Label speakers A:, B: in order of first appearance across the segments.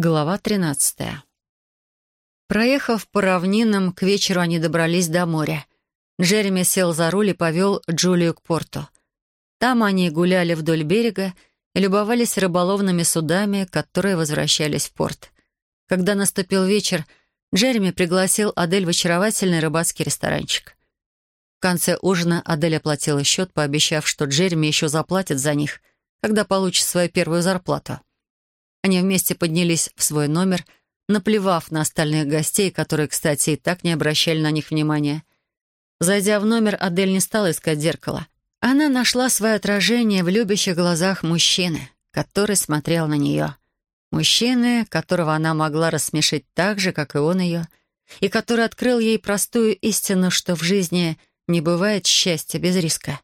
A: Глава 13. Проехав по равнинам, к вечеру они добрались до моря. Джереми сел за руль и повел Джулию к порту. Там они гуляли вдоль берега и любовались рыболовными судами, которые возвращались в порт. Когда наступил вечер, Джереми пригласил Адель в очаровательный рыбацкий ресторанчик. В конце ужина Адель оплатила счет, пообещав, что Джереми еще заплатит за них, когда получит свою первую зарплату. Они вместе поднялись в свой номер, наплевав на остальных гостей, которые, кстати, и так не обращали на них внимания. Зайдя в номер, Адель не стала искать зеркало. Она нашла свое отражение в любящих глазах мужчины, который смотрел на нее. Мужчины, которого она могла рассмешить так же, как и он ее, и который открыл ей простую истину, что в жизни не бывает счастья без риска.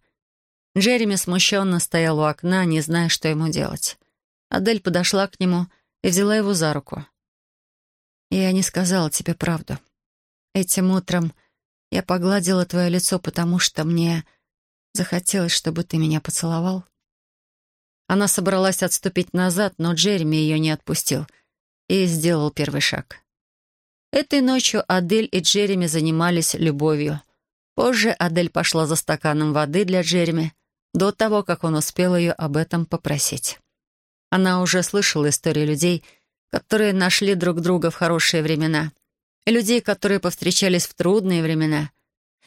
A: Джереми смущенно стоял у окна, не зная, что ему делать. Адель подошла к нему и взяла его за руку. «Я не сказала тебе правду. Этим утром я погладила твое лицо, потому что мне захотелось, чтобы ты меня поцеловал». Она собралась отступить назад, но Джереми ее не отпустил и сделал первый шаг. Этой ночью Адель и Джереми занимались любовью. Позже Адель пошла за стаканом воды для Джереми, до того, как он успел ее об этом попросить. Она уже слышала истории людей, которые нашли друг друга в хорошие времена, и людей, которые повстречались в трудные времена,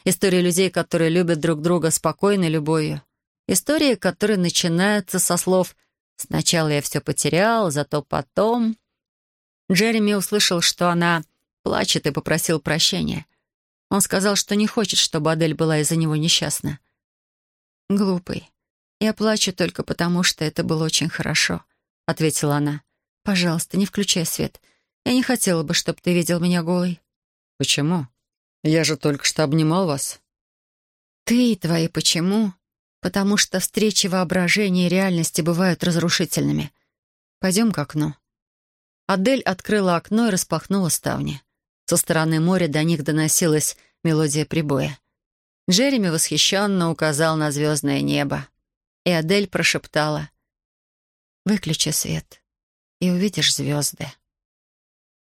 A: истории людей, которые любят друг друга спокойной любовью, истории, которые начинаются со слов «сначала я все потерял, зато потом...» Джереми услышал, что она плачет и попросил прощения. Он сказал, что не хочет, чтобы Адель была из-за него несчастна. «Глупый. Я плачу только потому, что это было очень хорошо ответила она. «Пожалуйста, не включай свет. Я не хотела бы, чтобы ты видел меня голой».
B: «Почему? Я же только что обнимал вас».
A: «Ты и твои почему?» «Потому что встречи воображения и реальности бывают разрушительными. Пойдем к окну». Адель открыла окно и распахнула ставни. Со стороны моря до них доносилась мелодия прибоя. Джереми восхищенно указал на звездное небо. И Адель прошептала — Выключи свет, и увидишь звезды.